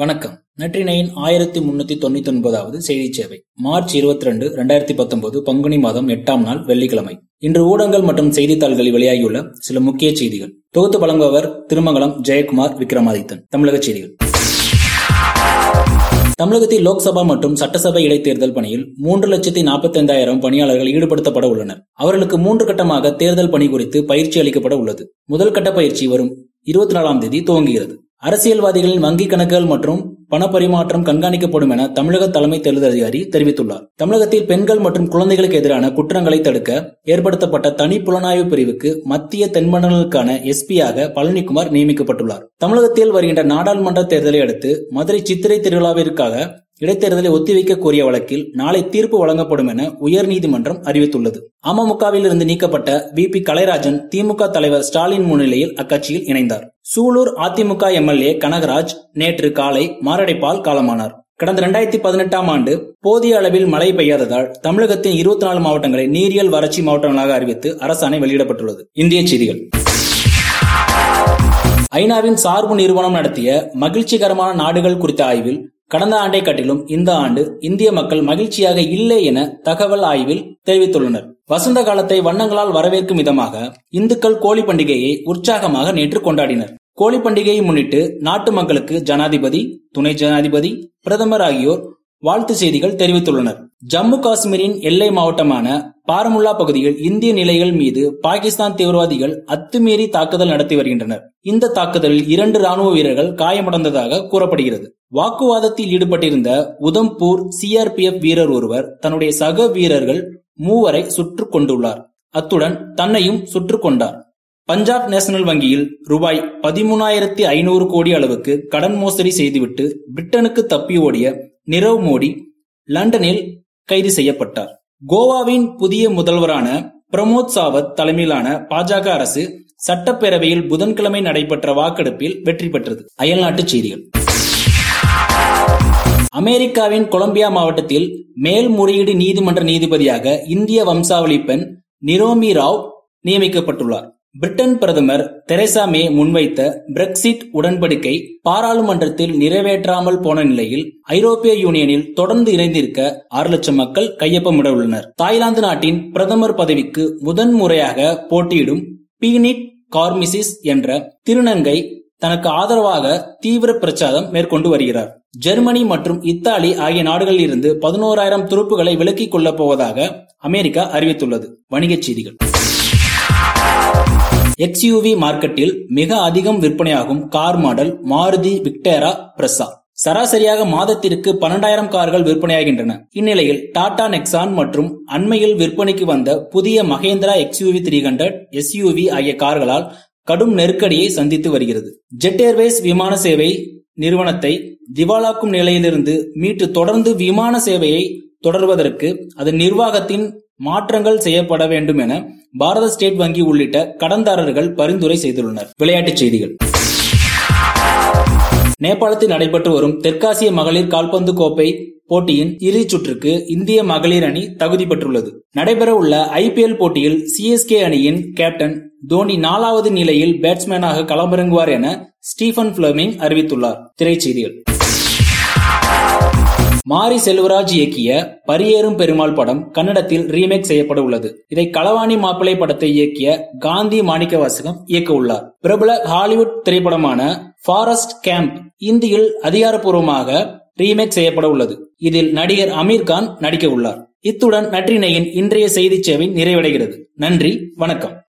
வணக்கம். நற்றினையின் ஆயிரத்தி முன்னூத்தி தொண்ணூத்தி ஒன்பதாவது செய்தி சேவை மார்ச் இருபத்தி ரெண்டு ரெண்டாயிரத்தி பத்தொன்பது பங்குனி மாதம் எட்டாம் நாள் வெள்ளிக்கிழமை. இன்று ஊடகங்கள் மற்றும் செய்தித்தாள்களில் வெளியாகியுள்ள சில முக்கிய செய்திகள். தொகுத்து வழங்குபவர் திருமங்கலம் ஜெயக்குமார் விக்ரமாதித்தன். தமிழக செய்திகள். தமிழகத்தில் லோக்சபா மற்றும் சட்டசபை இடைத்தேர்தல் பணியில் மூன்று லட்சத்தி நாற்பத்தி ஐந்தாயிரம் பணியாளர்கள் ஈடுபடுத்தப்பட உள்ளனர். அவர்களுக்கு மூன்று கட்டமாக தேர்தல் பணி குறித்து பயிற்சி அளிக்கப்பட உள்ளது. முதல் கட்ட பயிற்சி வரும் இருபத்தி நாலாம் தேதி துவங்குகிறது. அரசியல்வாதிகளின் வங்கிக் கணக்குகள் மற்றும் பணப்பரிமாற்றம் கண்காணிக்கப்படும் என தமிழக தலைமை தேர்தல் அதிகாரி தெரிவித்துள்ளார். தமிழகத்தில் பெண்கள் மற்றும் குழந்தைகளுக்கு எதிரான குற்றங்களை தடுக்க ஏற்படுத்தப்பட்ட தனி புலனாய்வு பிரிவுக்கு மத்திய தென்மண்டலுக்கான எஸ்பியாக பழனிக்குமார் நியமிக்கப்பட்டுள்ளார். தமிழகத்தில் வருகின்ற நாடாளுமன்ற தேர்தலை அடுத்து மதுரை சித்திரை திருவிழாவிற்காக இடைத்தேர்தலை ஒத்திவைக்க கோரிய வழக்கில் நாளை தீர்ப்பு வழங்கப்படும் என உயர்நீதிமன்றம் அறிவித்துள்ளது. அமமுகவில் இருந்து நீக்கப்பட்ட வி பி கலைராஜன் திமுக தலைவர் ஸ்டாலின் முன்னிலையில் அக்கட்சியில் இணைந்தார். சூலூர் அதிமுக எம்எல்ஏ கனகராஜ் நேற்று காலை மாரடைப்பால் காலமானார். கடந்த இரண்டாயிரத்தி பதினெட்டாம் ஆண்டு போதிய அளவில் மழை பெய்யாததால் தமிழகத்தின் இருபத்தி நாலு மாவட்டங்களை நீரியல் வறட்சி மாவட்டங்களாக அறிவித்து அரசாணை வெளியிடப்பட்டுள்ளது. இந்திய செய்திகள். ஐநாவின் சார்பு நிறுவனம் நடத்திய மகிழ்ச்சிகரமான நாடுகள் குறித்த ஆய்வில் கடந்த ஆண்டை காட்டிலும் இந்த ஆண்டு இந்திய மக்கள் மகிழ்ச்சியாக இல்லை என தகவல் ஆய்வில் தெரிவித்துள்ளனர். வசந்த காலத்தை வண்ணங்களால் வரவேற்கும் விதமாக இந்துக்கள் கோழி பண்டிகையை உற்சாகமாக நேற்று கொண்டாடினர். கோழி பண்டிகையை முன்னிட்டு நாட்டு மக்களுக்கு ஜனாதிபதி துணை ஜனாதிபதி பிரதமர் ஆகியோர் வாழ்த்து செய்திகள் தெரிவித்துள்ளனர். ஜம்மு காஷ்மீரின் எல்லை மாவட்டமான பாரமுல்லா பகுதியில் இந்திய நிலைகள் மீது பாகிஸ்தான் தீவிரவாதிகள் அத்துமீறி தாக்குதல் நடத்தி வருகின்றனர். இந்த தாக்குதலில் இரண்டு ராணுவ வீரர்கள் காயமடைந்ததாக கூறப்படுகிறது. வாக்குவாதத்தில் ஈடுபட்டிருந்த உதம்பூர் சிஆர்பிஎஃப் வீரர் ஒருவர் தன்னுடைய சக வீரர்கள் மூவரை சுட்டுக் கொண்டுள்ளார். அத்துடன் தன்னையும் சுட்டுக் கொண்டார். பஞ்சாப் நேஷனல் வங்கியில் ரூபாய் பதிமூணாயிரத்தி ஐநூறு கோடி அளவுக்கு கடன் மோசடி செய்துவிட்டு பிரிட்டனுக்கு தப்பி ஓடிய நிரவ் மோடி லண்டனில் கைது செய்யப்பட்டார். கோவாவின் புதிய முதல்வரான பிரமோத் சாவத் தலைமையிலான பாஜக அரசு சட்டப்பேரவையில் புதன்கிழமை நடைபெற்ற வாக்கெடுப்பில் வெற்றி பெற்றது. அயல்நாட்டுச் செய்திகள். அமெரிக்காவின் கொலம்பியா மாவட்டத்தில் மேல்முறையீடு நீதிமன்ற நீதிபதியாக இந்திய வம்சாவளி பெண் நிரோமி ராவ் நியமிக்கப்பட்டுள்ளார். பிரிட்டன் பிரதமர் தெரேசா மே முன்வைத்த பிரெக்சிட் உடன்படிக்கை பாராளுமன்றத்தில் நிறைவேற்றாமல் போன நிலையில் ஐரோப்பிய யூனியனில் தொடர்ந்து இணைந்திருக்க ஆறு லட்சம் மக்கள் கையொப்பமிட உள்ளனர். தாய்லாந்து நாட்டின் பிரதமர் பதவிக்கு முதன் முறையாக போட்டியிடும் பீனிட் கார்மிசிஸ் என்ற திருநங்கை தனக்கு ஆதரவாக தீவிர பிரச்சாரம் மேற்கொண்டு வருகிறார். ஜெர்மனி மற்றும் இத்தாலி ஆகிய நாடுகளில் இருந்து பதினோராயிரம் துருப்புகளை விலக்கிக் கொள்ளப் போவதாக அமெரிக்கா அறிவித்துள்ளது. வணிகச் செய்திகள். எக்ஸ்யூவி மார்க்கெட்டில் மிக அதிகம் விற்பனையாகும் car model Maruti Vitara Brezza. சராசரியாக மாதத்திற்கு பன்னெண்டாயிரம் கார்கள் விற்பனையாகின்றன. இந்நிலையில் டாடா நெக்ஸான் மற்றும் அண்மையில் விற்பனைக்கு வந்த புதிய Mahindra XUV three hundred SUV ஆகிய கார்களால் கடும் நெருக்கடியை சந்தித்து வருகிறது. ஜெட் ஏர்வேஸ் விமான சேவை நிறுவனத்தை திவாலாக்கும் நிலையிலிருந்து மீட்டு தொடர்ந்து விமான சேவையை தொடர்வதற்கு அதன் நிர்வாகத்தின் மாற்றங்கள் செய்யப்பட வேண்டும் என பாரத ஸ்டேட் வங்கி உள்ளிட்ட கடன்தாரர்கள் பரிந்துரை செய்துள்ளனர். விளையாட்டுச் செய்திகள். நேபாளத்தில் நடைபெற்று வரும் தெற்காசிய மகளிர் கால்பந்து கோப்பை போட்டியின் இறுதிச் சுற்றுக்கு இந்திய மகளிர் அணி தகுதி பெற்றுள்ளது. நடைபெறவுள்ள ஐபிஎல் போட்டியில் சிஎஸ்கே அணியின் கேப்டன் தோனி நாலாவது நிலையில் பேட்ஸ்மேனாக களமிறங்குவார் என ஸ்டீபன் பிளமிங் அறிவித்துள்ளார். திரைச்செய்திகள். மாரி செல்வராஜ் இயக்கிய பரியேறும் பெருமாள் படம் கன்னடத்தில் ரீமேக் செய்யப்பட உள்ளது. இதை களவாணி மாப்பிளை படத்தை இயக்கிய காந்தி மாணிக்கவாசகம் இயக்க உள்ளார் பிரபல ஹாலிவுட் திரைப்படமான ஃபாரஸ்ட் கேம்ப் இந்தியில் அதிகாரப்பூர்வமாக ரீமேக் செய்யப்பட உள்ளது. இதில் நடிகர் அமீர்கான் நடிக்க உள்ளார். இத்துடன் நற்றினையின் இன்றைய செய்தி சேவை நிறைவடைகிறது. நன்றி வணக்கம்.